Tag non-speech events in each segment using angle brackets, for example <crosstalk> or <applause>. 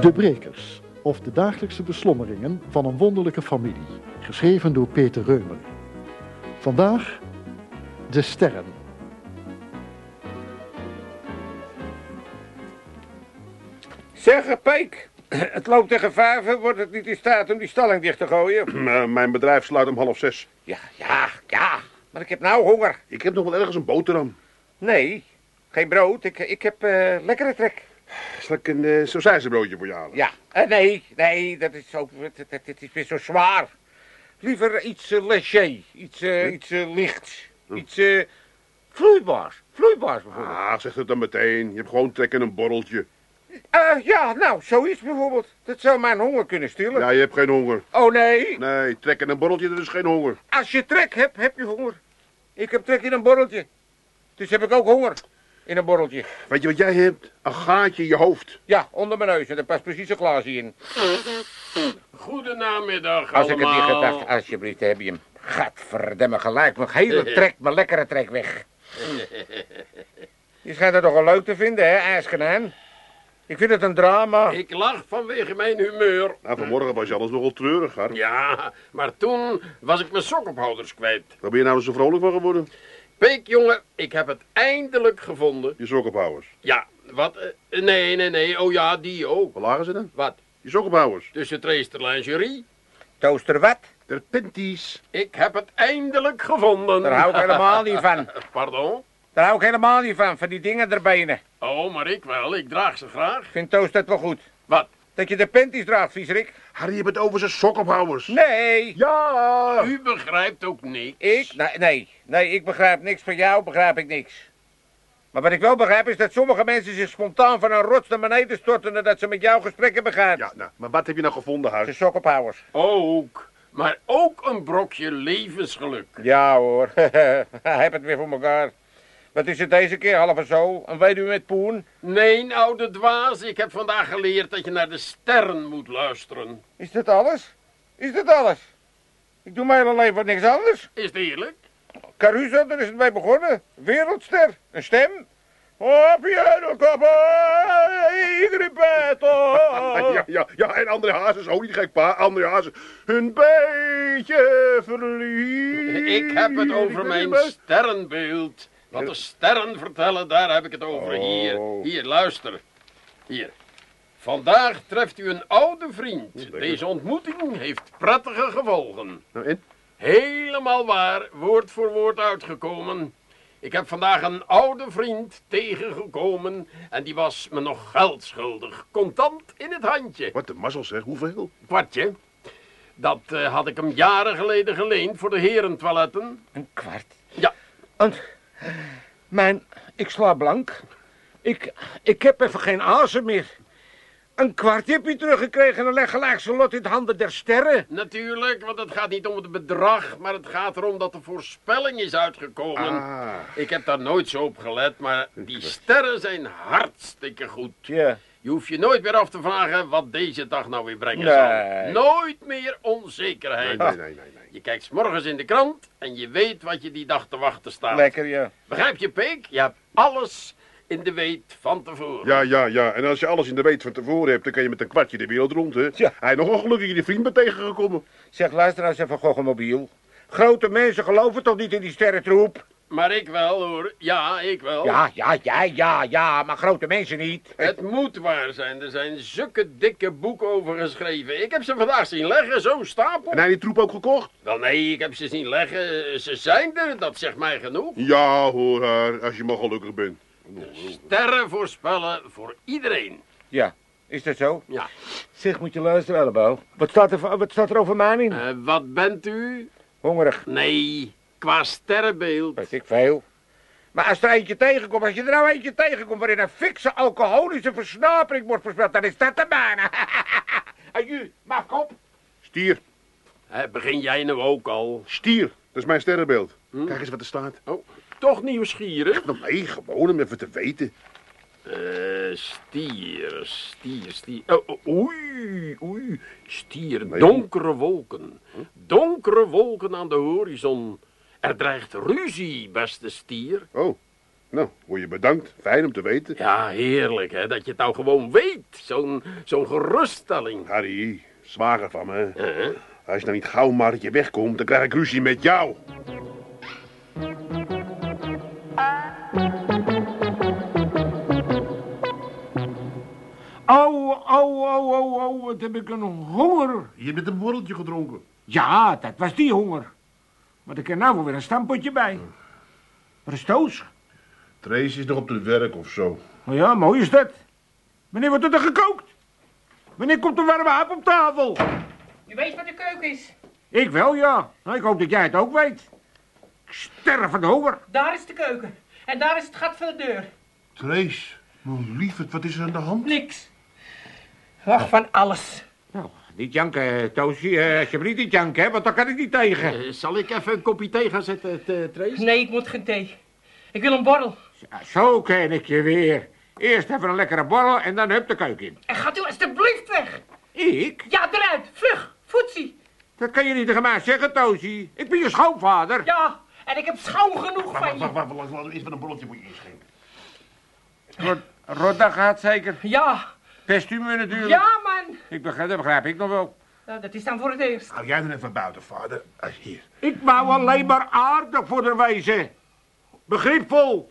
De Brekers, of de dagelijkse beslommeringen van een wonderlijke familie. Geschreven door Peter Reumer. Vandaag de sterren. Zeg, Peek, <clears throat> het loopt tegen vijven, wordt het niet in staat om die stalling dicht te gooien? <clears throat> Eh, mijn bedrijf sluit om half zes. Ja, ja, ja, maar ik heb nou honger. Ik heb nog wel ergens een boterham. Nee, geen brood, ik, ik heb eh, lekkere trek. Zal ik een uh, sausijzenbroodje voor je halen? Ja, eh, nee, nee, dat is het, het is weer zo zwaar. Liever iets uh, léger, iets, eh, iets lichts, iets eh, vloeibaars, vloeibaars bijvoorbeeld. Ah, zeg het dan meteen. Je hebt gewoon trek in een borreltje. Ja, nou, zoiets bijvoorbeeld. Dat zou mijn honger kunnen stillen. Ja, je hebt geen honger. Oh nee, Nee, trek in een borreltje, dat is geen honger. als je trek hebt, heb je honger. Ik heb trek in een borreltje. Dus heb ik ook honger in een borreltje. Weet je wat jij hebt? Een gaatje in je hoofd. Ja, onder mijn neus en daar past precies een glaasje in. Goedenamiddag Als ik het niet gedacht, alsjeblieft, heb je hem. Gadverdamme gelijk, mijn hele <laughs> trek, mijn lekkere trek weg. Je schijnt het toch wel leuk te vinden, hè, ijskanaan? Ik vind het een drama. Ik lach vanwege mijn humeur. Nou, vanmorgen was je alles nogal treurig. Ja, maar toen was ik mijn sokophouders kwijt. Waar ben je nou zo vrolijk van geworden? Peek, jongen, ik heb het eindelijk gevonden. Je sokkenbouwers. Ja, wat? eh, nee, nee, nee. Oh ja, die ook. Waar lagen ze dan? Wat? Je sokkenbouwers. Tussen Treester Lingerie. Toaster wat? Der penties. Ik heb het eindelijk gevonden. Daar hou ik helemaal niet van. <laughs> Pardon? Daar hou ik helemaal niet van, van die dingen erbenen. Oh, maar ik wel. Ik draag ze graag. Ik vind Toast dat wel goed. Wat? Dat je de panties draagt, viezerik. Harry, je hebt het over zijn sokkenbouwers. Nee, Ja! U begrijpt ook niks. ik, nee, nee, nee, ik begrijp niks van jou, begrijp ik niks. Maar wat ik wel begrijp is dat sommige mensen zich spontaan van een rots naar beneden storten nadat ze met jou gesprekken begaan. Ja, nou, maar wat heb je nou gevonden, Ze Harry? sokkenpowers. Ook. Maar ook een brokje levensgeluk. Ja hoor, <laughs> heeft het weer voor elkaar. Wat is het deze keer, half en zo? Een weduwe met poen? Nee, oude dwaas, ik heb vandaag geleerd dat je naar de sterren moet luisteren. Is dat alles? Is dat alles? Ik doe mijn hele leven wat niks anders. Is het eerlijk? Caruso, daar is het mee begonnen. Wereldster, een stem. Oh, piano, ripeto. Ja, ja, ja, en André Hazes, ook niet gek, pa. André Hazes, een beetje verliefd. Ik heb het over mijn sterrenbeeld. Wat de sterren vertellen, daar heb ik het over. Hier, Oh. hier, luister. Hier. Vandaag treft u een oude vriend. Deze ontmoeting heeft prettige gevolgen. Nou? Helemaal waar, woord voor woord uitgekomen. Ik heb vandaag een oude vriend tegengekomen en die was me nog geld schuldig. Contant in het handje. Wat de mazzel zeg, hoeveel? Kwartje. Dat eh, had ik hem jaren geleden geleend voor de herentoiletten. Een kwart. Ja, En, mijn, ik sla blank. Ik, ik heb even geen azen meer. Een kwartje heb je teruggekregen en leg gelijk zijn lot in de handen der sterren. natuurlijk, want het gaat niet om het bedrag, maar het gaat erom dat de voorspelling is uitgekomen. Ah. Ik heb daar nooit zo op gelet, maar die sterren zijn hartstikke goed. Ja. Je hoeft je nooit meer af te vragen wat deze dag nou weer brengen Nee. zal. Nooit meer onzekerheid. Nee, nee, nee, nee. nee. Je kijkt 's morgens in de krant en je weet wat je die dag te wachten staat. Lekker, ja. Begrijp je, Peek? Je hebt alles in de weet van tevoren. Ja, ja, ja. En als je alles in de weet van tevoren hebt, dan kan je met een kwartje de wereld rond, hè? Ja. Hij nog een gelukkig die vriend bent tegengekomen. Zeg, luister nou eens even, Goggemobiel. Grote mensen geloven toch niet in die sterrentroep? Maar ik wel, hoor. Ja, ik wel. Ja, ja, ja, ja, ja, maar grote mensen niet. Het moet waar zijn. Er zijn zulke dikke boeken over geschreven. Ik heb ze vandaag zien leggen, zo'n stapel. En hij die troep ook gekocht? Wel nee, ik heb ze zien leggen. Ze zijn er, dat zegt mij genoeg. Ja, hoor haar, als je maar gelukkig bent. Sterren voorspellen voor iedereen. Ja, is dat zo? Ja. Zeg, moet je luisteren, Ellebo. Wat staat er, wat staat er over mij in? Eh, wat bent u? Hongerig. Nee, qua sterrenbeeld. Weet ik veel. Maar als er eentje tegenkomt, als je er nou eentje tegenkomt waarin een fikse alcoholische versnapering wordt voorspeld, dan is dat de bijna. Aju, mafkop. Stier, Hè, begin jij nou ook al? stier. Dat is mijn sterrenbeeld. Kijk eens wat er staat. Oh, toch nieuwsgierig? Nou, nee, gewoon om even te weten. Eh, stier, stier, stier. Oh, oh, oei, oei. Stier, Nee. donkere wolken. Donkere wolken aan de horizon. Er dreigt ruzie, beste stier. Oh, Nou, word je bedankt. Fijn om te weten. Ja, heerlijk hè, dat je het nou gewoon weet. Zo'n zo'n geruststelling. Harry, zwager van me. Huh? Als je nou niet gauw maar dat je wegkomt, dan krijg ik ruzie met jou. Au, au, au, au, au, wat heb ik een honger. Je hebt een borreltje gedronken. Ja, dat was die honger. Maar ik heb nou wel weer een stampotje bij. Wat is Toos? Trace is nog op het werk of zo. Nou ja, mooi is dat. Wanneer wordt er gekookt? Wanneer komt de warme hap op tafel? U weet wat de keuken is. Ik wel, ja. Nou, ik hoop dat jij het ook weet. Ik sterf van de honger. Daar is de keuken. En daar is het gat van de deur. Trace, mijn lieverd, wat is er aan de hand? Niks. Ach, van alles. Nou, niet janken, Toosje. Eh, alsjeblieft niet janken, hè, want daar kan ik niet tegen. Eh, zal ik even een kopje thee gaan zetten, Trace? Nee, ik moet geen thee. Ik wil een borrel. Ja, zo ken ik je weer. Eerst even een lekkere borrel en dan hup de keuken in. En gaat u alstublieft weg. Ik? Ja, eruit. Vlug. Voetsie. Dat kan je niet tegen mij zeggen, Toosje. Ik ben je schoonvader. Ja, en ik heb schoon genoeg Wacht, van wacht, je. wacht, wacht, we eerst met een borreltje voor je inschenken. Rotta gaat zeker. Ja, Pest u me natuurlijk. ja. Ik begrijp, dat begrijp ik nog wel. Nou, dat is dan voor het eerst. Hou jij dan even buiten, vader. Als hier. Ik wou alleen maar aardig voor de wezen. Begripvol.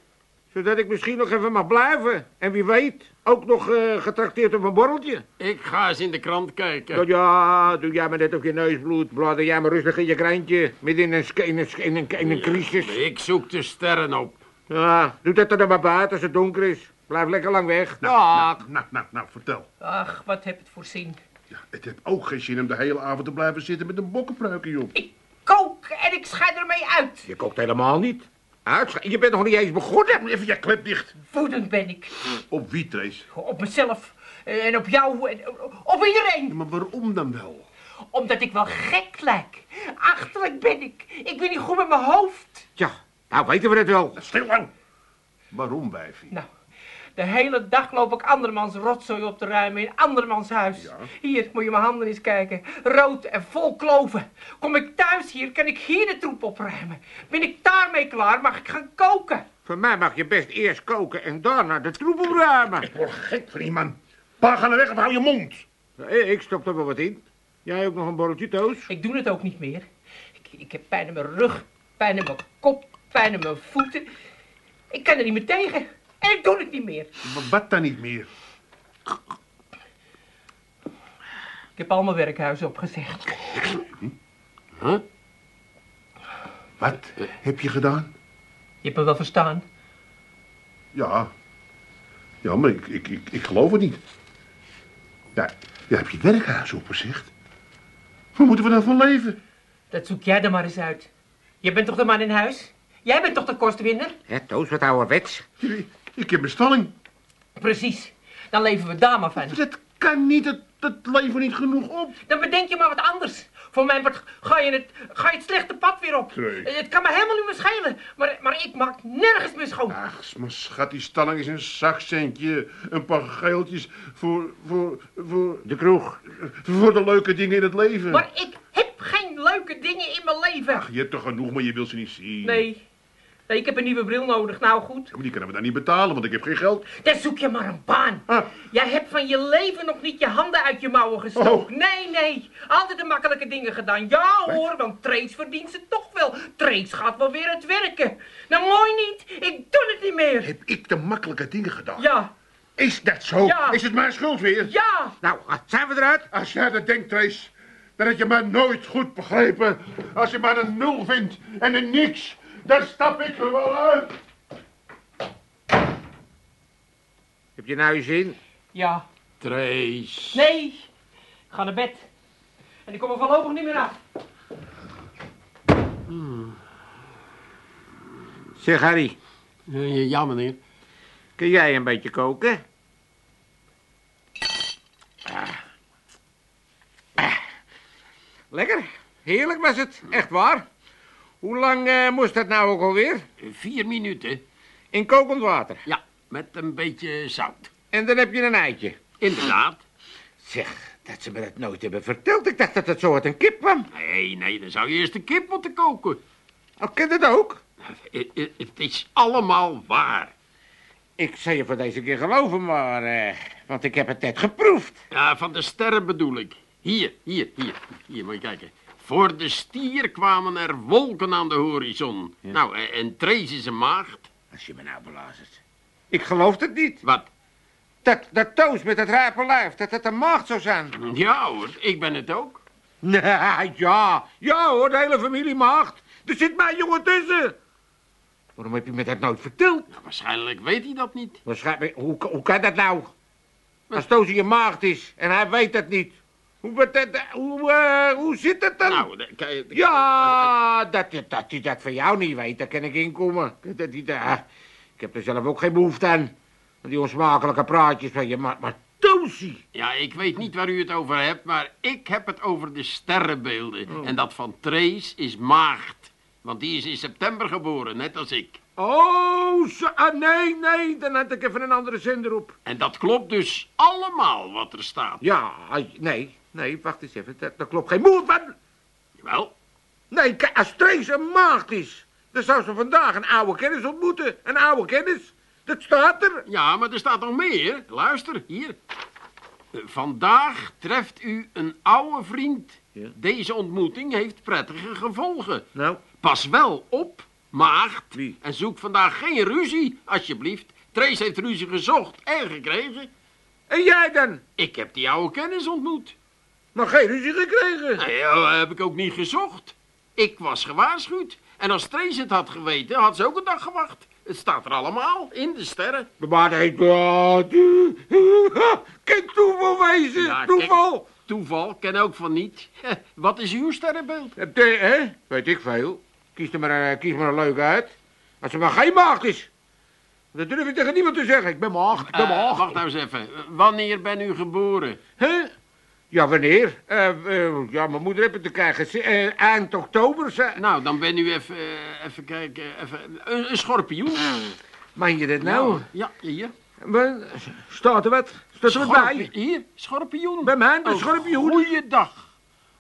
Zodat ik misschien nog even mag blijven. En wie weet, ook nog eh, getrakteerd op een borreltje. Ik ga eens in de krant kijken. Nou ja, doe jij maar net op je neusbloed. Bladder jij maar rustig in je krantje. Midden in een, in een, in een crisis. Ik zoek de sterren op. Ja, doe dat er dan maar buiten als het donker is. Blijf lekker lang weg. Nou, Dag. nou, nou, nou, nou, vertel. Ach, wat heb het voor zin. Ja, het heeft ook geen zin om de hele avond te blijven zitten met een bokkenpruikje op. Ik kook en ik scheid ermee uit. Je kookt helemaal niet. Uitsch- Je bent nog niet eens begonnen. Even je klep dicht. Woedend ben ik. Op wie, Trace? Op mezelf. En op jou. En op iedereen. Ja, maar waarom dan wel? Omdat ik wel gek lijk. Achterlijk ben ik. Ik ben niet goed met mijn hoofd. Ja, nou weten we het wel. Stil lang. Waarom, wijfie? Nou, de hele dag loop ik andermans rotzooi op te ruimen in andermans huis. Ja. Hier, moet je mijn handen eens kijken. Rood en vol kloven. Kom ik thuis hier, kan ik hier de troep opruimen. Ben ik daarmee klaar, mag ik gaan koken. Voor mij mag je best eerst koken en daarna de troep opruimen. Ik word gek van die man. Pa, ga naar weg of hou je mond. Ik stop er wel wat in. Jij ook nog een borreltje toos? Ik doe het ook niet meer. Ik, ik heb pijn in mijn rug, pijn in mijn kop, pijn in mijn voeten. Ik kan er niet meer tegen. En ik doe het niet meer. Wat dan niet meer? Ik heb al mijn werkhuis opgezegd. Huh? Wat heb je gedaan? Je hebt me wel verstaan. Ja. Ja, maar ik, ik, ik, ik geloof het niet. Ja, je hebt je werkhuis opgezegd. Waar moeten we dan van leven? Dat zoek jij er maar eens uit. Je bent toch de man in huis? Jij bent toch de kostwinner? Hè, toos, wat ouderwets. Ik, ik heb een stalling. Precies. Dan leven we daar maar van. Dat kan niet, dat, dat levert niet genoeg op. Dan bedenk je maar wat anders. Voor mijn part ga je het, ga je het slechte pad weer op. Nee. Het kan me helemaal niet meer schelen. Maar, maar ik maak nergens meer schoon. Ach, maar schat, die stalling is een zakcentje. Een paar geeltjes voor, voor, voor, De kroeg. voor de leuke dingen in het leven. Maar ik heb geen leuke dingen in mijn leven. Ach, je hebt toch genoeg, maar je wil ze niet zien. Nee. Nee, ik heb een nieuwe bril nodig. Nou goed. Maar die kunnen we dan niet betalen, want ik heb geen geld. Dan zoek je maar een baan. Ah. Jij hebt van je leven nog niet je handen uit je mouwen gestoken. Nee, nee. Altijd de makkelijke dingen gedaan. Ja hoor, want Trace verdient ze toch wel. Trace gaat wel weer het werken. Nou, mooi niet. Ik doe het niet meer. Heb ik de makkelijke dingen gedaan? Ja, Is dat zo? Ja. Is het mijn schuld weer? ja. Nou, zijn we eruit? Als jij dat denkt, Trace, dan heb je mij nooit goed begrepen. Als je mij een nul vindt en een niks, dan stap ik er wel uit. Heb je nou je zin? Ja. Trace. Nee. Ik ga naar bed. En ik kom er voorlopig niet meer af. Zeg Harry, Eh, Ja, meneer. kun jij een beetje koken? Ah. Ah. Lekker. Heerlijk was het. Echt waar. Hoe lang eh, moest dat nou ook alweer? Vier minuten. In kokend water. Ja, met een beetje zout. En dan heb je een eitje. Inderdaad. Zeg, dat ze me dat nooit hebben verteld. Ik dacht dat het zo uit een kip kwam. Nee, nee, dan zou je eerst de kip moeten koken. Oh, ken dat ook? Het, het- het is allemaal waar. Ik zou je voor deze keer geloven, maar... eh, want ik heb het net geproefd. Ja, van de sterren bedoel ik. Hier, hier, hier. Hier, moet je kijken. Voor de stier kwamen er wolken aan de horizon. Nou, en, en is een maagd. Als je me nou belazert. Ik geloof het niet. Wat? Dat, dat toos met het rape lijf, dat het een maagd zou zijn. Ja hoor, ik ben het ook. <laughs> Nee, ja. Ja hoor, de hele familie maagd. Er zit mijn jongen tussen. Waarom heb je me dat nooit verteld? Nou, waarschijnlijk weet hij dat niet. Waarschijnlijk, hoe, hoe kan dat nou? Als Toos je maagd is en hij weet dat niet. Hoe, dat, hoe, eh, hoe zit dat dan? Nou, kijk, ja, dat, dat, dat hij dat van jou niet weet, daar kan ik inkomen. Dat, die, ah, ik heb er zelf ook geen behoefte aan. Die onsmakelijke praatjes van je, maar, maar Toosie. Ja, ik weet niet waar u het over hebt, maar ik heb het over de sterrenbeelden. En dat van Trees is maagd. Want die is in september geboren, net als ik. Oh, ah, nee, nee, dan had ik even een andere zender op. En dat klopt dus allemaal wat er staat. Ja, nee, nee, wacht eens even, dat, dat klopt geen moer van. Jawel. Nee, kijk, als Trace een maagd is, dan zou ze vandaag een oude kennis ontmoeten. Een oude kennis. Dat staat er. Ja, maar er staat nog meer. Luister, hier. Eh, Vandaag treft u een oude vriend. Ja. Deze ontmoeting heeft prettige gevolgen. Nou, Pas wel op, maagd. Wie? En zoek vandaag geen ruzie, alsjeblieft. Trace heeft ruzie gezocht en gekregen. en jij dan? Ik heb die oude kennis ontmoet. Maar geen ruzie gekregen. Nee, dat heb ik ook niet gezocht. Ik was gewaarschuwd. En als Trace het had geweten, had ze ook een dag gewacht. Het staat er allemaal in de sterren. Maar ja, tu- Kan toeval wezen, Ja, toeval. Toeval, ken ook van niet. <laughs> Wat is uw sterrenbeeld? Heb je- hè? Weet ik veel. Kies er maar, eh, kies maar een leuke uit. Als ze maar geen maagd is. Dat durf ik tegen niemand te zeggen. Ik ben maagd, ik ben Eh, maagd. wacht nou eens even. Wanneer ben u geboren? Hè? Ja, wanneer? Eh, eh, ja, mijn moeder heeft het te krijgen. Eh, eind oktober. Nou, dan ben u even, even kijken, even, een, een schorpioen. Meen je dit nou? Ja, hier. Maar, Staat er wat? Staat er wat bij? Hier, schorpioen. Bij mij, de Een schorpioen. Goeiedag.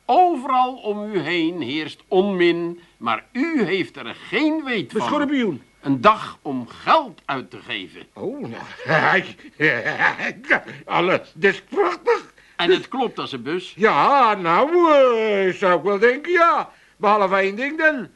Overal om u heen heerst onmin, maar u heeft er geen weet De van. schorpioen. Een dag om geld uit te geven. Oh, nou. <laughs> Alles, dat is prachtig. En het klopt als een bus. Ja, nou, eh, zou ik wel denken, ja. Behalve één ding dan.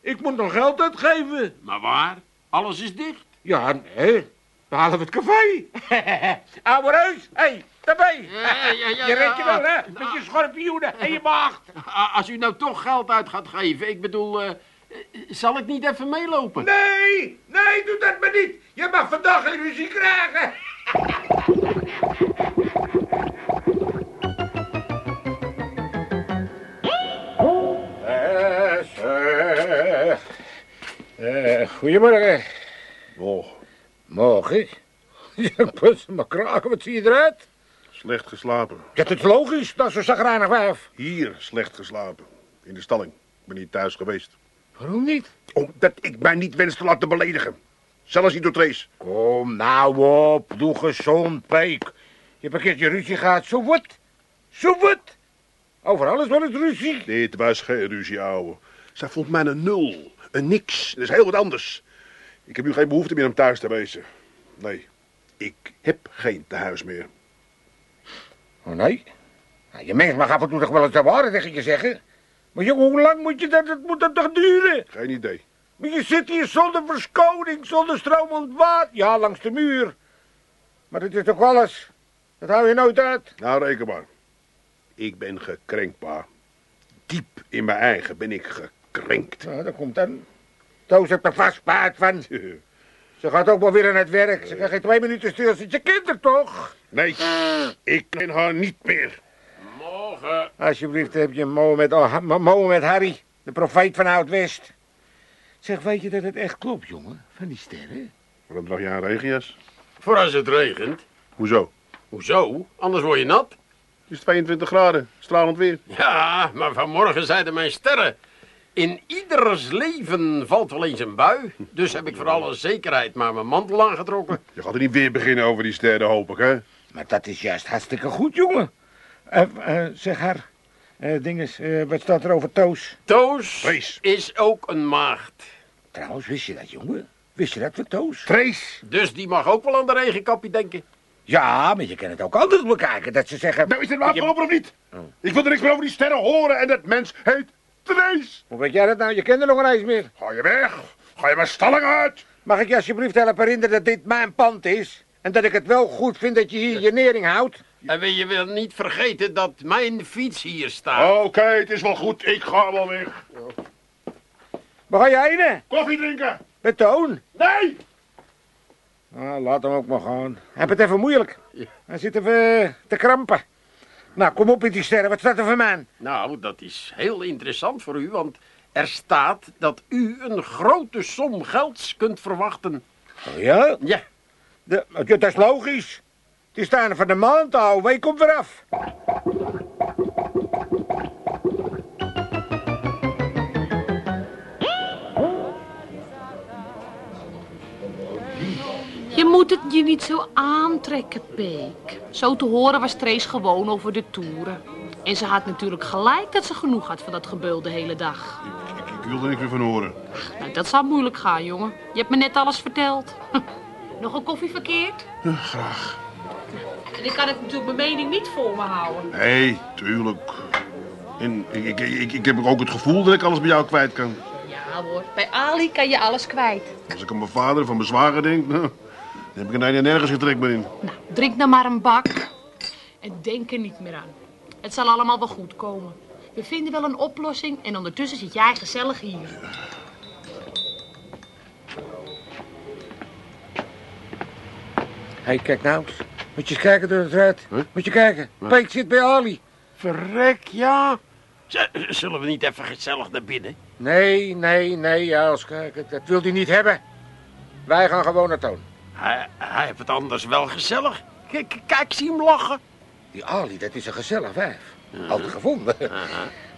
Ik moet nog geld uitgeven. Maar waar? Alles is dicht. Ja, nee. Behalve het café. <laughs> Oude reus, hé, hey, daarbij. Ja, ja, ja, je redt je wel, hè? Met je schorpioenen en je maagd. A- Als u nou toch geld uit gaat geven, ik bedoel, eh, eh, zal ik niet even meelopen? Nee, nee, doe dat maar niet. Je mag vandaag geen ruzie krijgen. <laughs> Eh, goedemorgen. Oh, Morgen? <laughs> Ja, pas maar kraken, wat zie je eruit? slecht geslapen. Ja, dat is logisch, dat is zo zagrijnig wijf. Hier slecht geslapen. In de stalling. Ik ben niet thuis geweest. Waarom niet? Omdat ik mij niet wens te laten beledigen. Zelfs niet door Trace. Kom nou op, doe gezond, Peek. Je hebt een keertje ruzie gehad, zo wat? Zo wat? Over alles wel eens ruzie. Dit was geen ruzie, ouwe. Zij vond mij een nul. Een niks. Dat is heel wat anders. Ik heb nu geen behoefte meer om thuis te wezen. Nee, ik heb geen tehuis meer. Oh nee? Nou, je mens mag af en toe toch wel eens de waarheid tegen je zeggen. Maar jongen, hoe lang moet je dat, dat moet dat toch duren? Geen idee. Maar je zit hier zonder verskoning, zonder stromend water. Ja, langs de muur. Maar dat is toch alles? Dat hou je nooit uit. Nou, reken maar. Ik ben gekrenkt, pa. Diep in mijn eigen ben ik gekrenkt. Nou, dat komt dan. Toos heeft er vast van. <laughs> Ze gaat ook wel weer aan het werk. Ze kan geen twee minuten stilzitten. Je kent haar toch? Nee, ik ken haar niet meer. Morgen. Alsjeblieft, heb je Mohammed, oh, Mo- Mohammed Harry, de profeet van Oud-West. Zeg, weet je dat het echt klopt, jongen? Van die sterren? Waarom draag je aan regenjas? Voor als het regent. Hoezo? Hoezo? Anders word je nat. Het is 22 graden. Stralend weer. Ja, maar vanmorgen zeiden mijn sterren... In ieders leven valt wel eens een bui. Dus heb ik voor alle zekerheid maar mijn mantel aangetrokken. <laughs> Je gaat er niet weer beginnen over die sterren, hoop ik, hè? Maar dat is juist hartstikke goed, jongen. Eh, eh, zeg haar, eh dinges, eh, wat staat er over Toos? Toos is ook een maagd. Trouwens, wist je dat, jongen? Wist je dat, Vertoos? Trace. Dus die mag ook wel aan de regenkappie denken. Ja, maar je kan het ook altijd bekijken. Dat ze zeggen... Nou, is dit maar Je- of niet? Oh. Ik wil er niks meer over die sterren horen en dat mens heet Hoe weet jij dat nou? Je kent er nog eens meer. Ga je weg. Ga je mijn stalling uit. Mag ik je alsjeblieft helpen herinneren dat dit mijn pand is? En dat ik het wel goed vind dat je hier je nering houdt? En wil je wel niet vergeten dat mijn fiets hier staat. Oké, het is wel goed. Ik ga wel weg. Waar ga jij heen? Koffie drinken. Betoon? Nee. Ah, laat hem ook maar gaan. Hij heeft het even moeilijk. Hij zit even eh, te krampen. Nou, kom op met die sterren. Wat staat er voor mij? Nou, dat is heel interessant voor u, want er staat dat u een grote som gelds kunt verwachten. Oh ja? Ja, De, dat is logisch. Het is einde van de maand al. Week komt weer af. Je moet het je niet zo aantrekken, Peek. Zo te horen was Trace gewoon over de toeren. En ze had natuurlijk gelijk dat ze genoeg had van dat gebeul de hele dag. Ik, ik, ik wil er niks meer van horen. Nou, dat zou moeilijk gaan, jongen. Je hebt me net alles verteld. <laughs> Nog een koffie verkeerd? graag. En ik kan het natuurlijk mijn mening niet voor me houden. Nee, tuurlijk. En ik, ik, ik, heb ook het gevoel dat ik alles bij jou kwijt kan. Ja hoor, bij Ali kan je alles kwijt. Als ik aan mijn vader aan mijn zwager denk, <laughs> nou, dan heb ik er nou nergens getrek meer in. Nou, drink nou maar een bak. En denk er niet meer aan. Het zal allemaal wel goed komen. We vinden wel een oplossing en ondertussen zit jij gezellig hier. Hé, hey, kijk nou eens. Moet je eens kijken door het ruit. Moet je kijken. Peek zit bij Ali. verrek, ja. Z- zullen we niet even gezellig naar binnen? Nee, nee, nee, ja, als kijken. Dat wil hij niet hebben. Wij gaan gewoon naar Toon. Hij, hij heeft het anders wel gezellig. Kijk, kijk, zie hem lachen. Die Ali, dat is een gezellig wijf. Altijd gevonden. Dat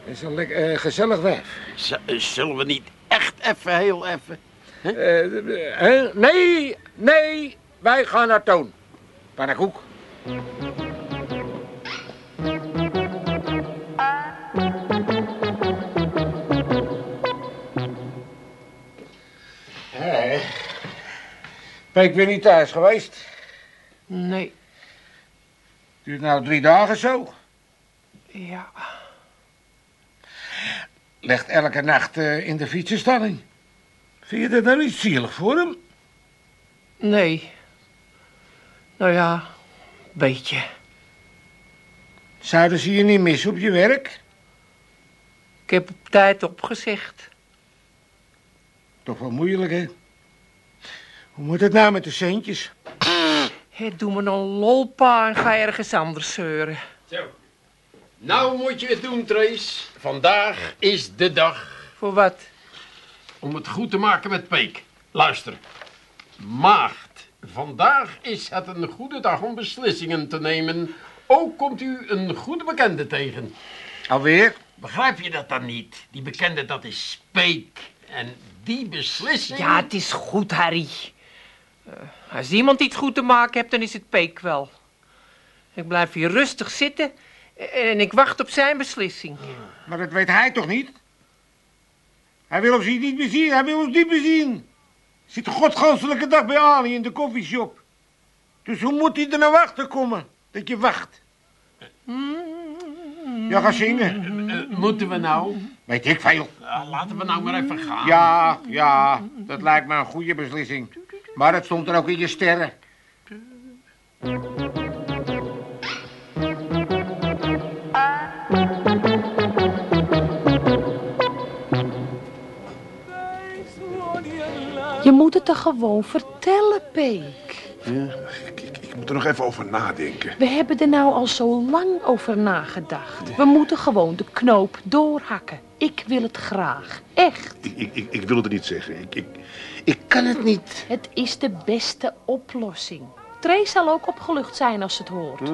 is een lekker, eh, gezellig wijf. Z- zullen we niet echt even, heel even... Eh, eh, nee, nee, wij gaan naar Toon. Pannenkoek. Ben ik weer niet thuis geweest? Nee, Duurt nou drie dagen zo. ja. Legt elke nacht eh, in de fietsenstalling. Vind je dat nou niet zielig voor hem? Nee. Nou ja, beetje. Zouden ze je niet missen op je werk? Ik heb op tijd opgezegd. Toch wel moeilijk, hè? Hoe moet het nou met de centjes? Hé, doe me een lolpa en ga ergens anders zeuren. Zo. Nou moet je het doen, Trace. Vandaag is de dag Voor wat? om het goed te maken met Peek. Luister. Maagd, vandaag is het een goede dag om beslissingen te nemen. Ook komt u een goede bekende tegen. Alweer? Begrijp je dat dan niet? Die bekende, dat is Peek. En die beslissing... Ja, het is goed, Harry. Eh, als iemand iets goed te maken heeft, dan is het Peek wel. Ik blijf hier rustig zitten en ik wacht op zijn beslissing. Maar dat weet hij toch niet? Hij wil ons hier niet meer zien, hij wil ons niet meer zien. Zit de godganselijke dag bij Ali in de koffieshop. Dus hoe moet hij er nou achter komen? Dat je wacht. Ja, ga zingen. Eh, moeten we nou? Weet ik veel. Ja, laten we nou maar even gaan. Ja, ja, dat lijkt me een goede beslissing. Maar het stond er ook in je sterren. Je moet het er gewoon vertellen, Peek. Ja, ik, ik, ik moet er nog even over nadenken. We hebben er nou al zo lang over nagedacht. We moeten gewoon de knoop doorhakken. Ik wil het graag. Echt. Ik, ik, ik, ik wil het niet zeggen. Ik, ik, kan het niet. Het is de beste oplossing. Trace zal ook opgelucht zijn als ze het hoort.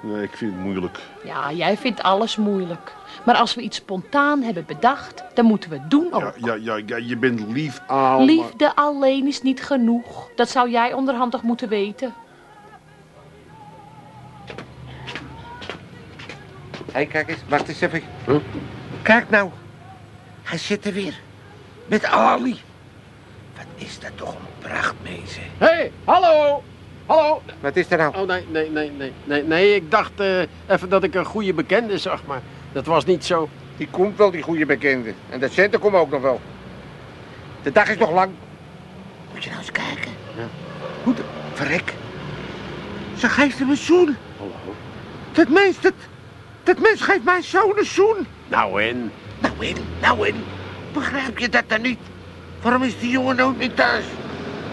Nee, ik vind het moeilijk. Ja, jij vindt alles moeilijk. Maar als we iets spontaan hebben bedacht, dan moeten we het doen ook. Ja, ja, ja, ja, je bent lief, maar- Liefde alleen is niet genoeg. Dat zou jij onderhand toch moeten weten. Hé, kijk eens, wacht eens even. Kijk nou. Hij zit er weer. Met Ali. Wat is dat toch een prachtmezen. Hé, hey, hallo! Hallo! Wat is er nou? Oh, nee, nee, nee, nee, nee, nee. Ik dacht eh, even dat ik een goede bekende zag, maar dat was niet zo. Die komt wel, die goede bekende. En de centen komen ook nog wel. De dag is nog lang. Moet je nou eens kijken. Ja. Hoe de... Verrek. Ze geeft hem een zoen. Hallo? Dat mens, dat... Dat mens geeft mijn zoon een zoen. Nou en? Nou in, nou in. Begrijp je dat dan niet? Waarom is die jongen nou niet thuis?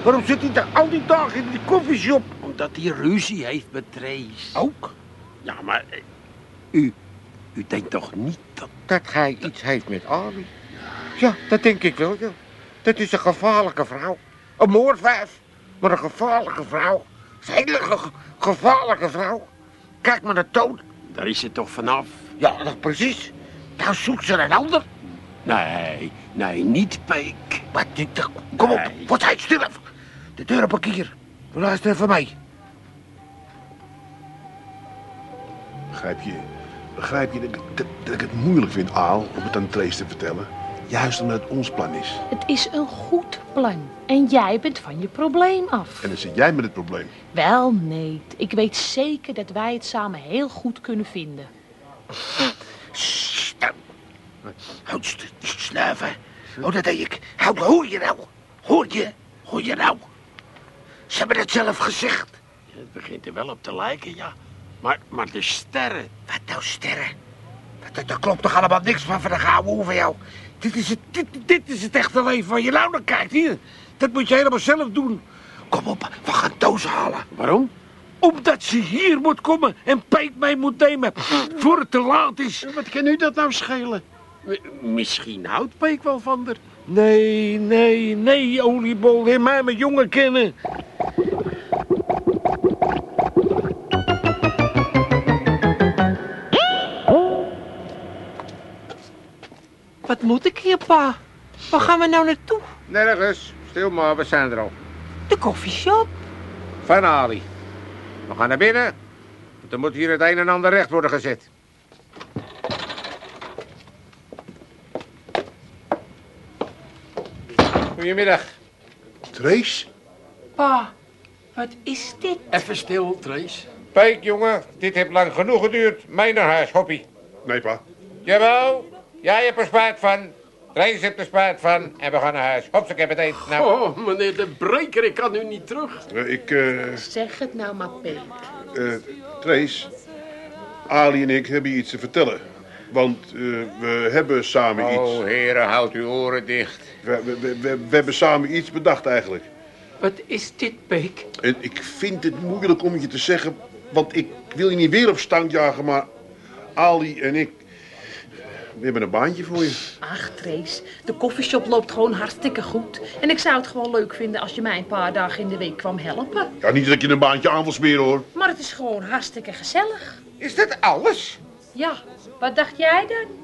Waarom zit hij daar al die dagen in die koffieshop? Omdat hij ruzie heeft met Trace. Ook? Ja, maar eh, u, u denkt toch niet dat... Dat hij iets heeft met Ali. Ja, dat denk ik wel, ja. Dat is een gevaarlijke vrouw. Een moordwijf, maar een gevaarlijke vrouw. Een hele ge- gevaarlijke vrouw. Kijk maar naar Toon. Daar is ze toch vanaf? Ja, dat precies. Nou zoekt ze een ander. Nee, nee, niet Peek. Wat niet? te- Kom op, Nee. wat hij stil even. De deur op een kier. Luister even mee. Begrijp je, begrijp je dat, ik- dat, dat ik het moeilijk vind, Aal, om het aan Trace te vertellen? Juist omdat het ons plan is. Het is een goed plan. En jij bent van je probleem af. En dan zit jij met het probleem. Wel, nee. Ik weet zeker dat wij het samen heel goed kunnen vinden. Houd snuiven. Oh, dat deed ik. Hoor je nou? Hoor je? Hoor je nou? Ze hebben het zelf gezegd. Het begint er wel op te lijken, ja. Maar, maar de sterren... Wat nou, sterren? Dat, dat klopt toch allemaal niks van van de gouden hoer van jou? Dit is, het, dit, dit is het echte leven waar je nou naar kijkt. Hier, dat moet je helemaal zelf doen. Kom op, we gaan Toos halen. Waarom? Omdat ze hier moet komen en Peek mee moet nemen. Voor het te laat is. Wat kan u dat nou schelen? Misschien houdt Peek wel van haar. Nee, nee, nee, oliebol. Leer mij mijn jongen kennen. Wat moet ik hier, pa? Waar gaan we nou naartoe? Nergens. Stil maar, we zijn er al. De koffieshop. Van Ali. We gaan naar binnen. Want Er moet hier het een en ander recht worden gezet. Goedemiddag. Trace? Pa, wat is dit? Even stil, Trace. Peek, jongen. Dit heeft lang genoeg geduurd. Mij naar huis, hoppie. Nee, pa. Jawel. Jij hebt er spijt van. Reis hebt er spijt van. En we gaan naar huis. Hop, ik heb het eten. Nou, Oh, meneer de breker, ik kan u niet terug. Eh, ik, eh, Zeg het nou maar, Peek. eh, Trace, Ali en ik hebben je iets te vertellen. Want eh, we hebben samen Oh, iets. heren, houd uw oren dicht. We, we, we, we- we hebben samen iets bedacht eigenlijk. Wat is dit, Peek? En ik vind het moeilijk om je te zeggen, want ik wil je niet weer op stank jagen, maar Ali en ik, we hebben een baantje voor je. Ach, Trace, de koffieshop loopt gewoon hartstikke goed. En ik zou het gewoon leuk vinden als je mij een paar dagen in de week kwam helpen. Ja, niet dat ik je een baantje aan wil smeren hoor. Maar het is gewoon hartstikke gezellig. Is dat alles? Ja, wat dacht jij dan?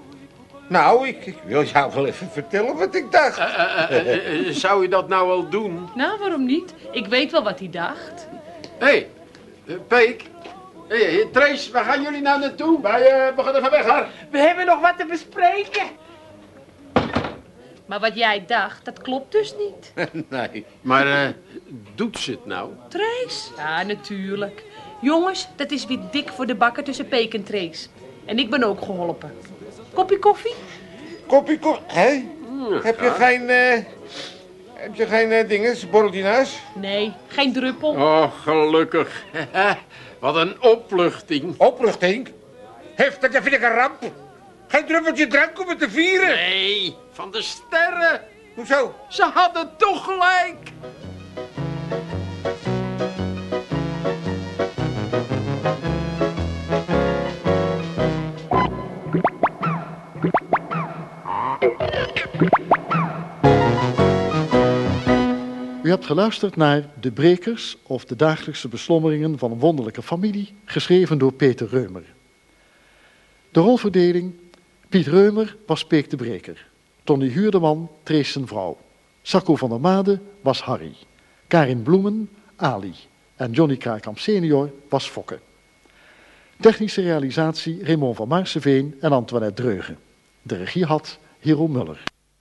Nou, ik, ik wil jou wel even vertellen wat ik dacht. Eh, eh, eh, zou u dat nou wel doen? Nou, waarom niet? Ik weet wel wat hij dacht. Hé, hey, Peek. Hé, hey, Trace, waar gaan jullie nou naartoe? Wij, we gaan even weg, haar. We hebben nog wat te bespreken. Maar wat jij dacht, dat klopt dus niet. <laughs> nee. Maar eh, doet ze het nou? Trace? Ja, natuurlijk. Jongens, dat is weer dik voor de bakken tussen Peek en Trace. En ik ben ook geholpen. Kopje koffie? Koppie koffie. Hé? Heb je geen, eh, heb je geen eh, dinges, borreltje naast? Nee, geen druppel. Oh, gelukkig. <laughs> Wat een opluchting. Opluchting? Heftig, dat vind ik een ramp. Geen druppeltje drank om het te vieren. Nee, van de sterren. Hoezo? Ze hadden toch gelijk. Hebt geluisterd naar De Brekers of de dagelijkse beslommeringen van een wonderlijke familie, geschreven door Peter Reumer. De rolverdeling: Piet Reumer was Peek de Breker, Tony Huurdeman Trees zijn vrouw, van der Made was Harry, Karin Bloemen Ali en Johnny Krakamp senior was Fokke. Technische realisatie Raymond van Maarseveen en Antoinette Dreugen. De regie had Hero Muller.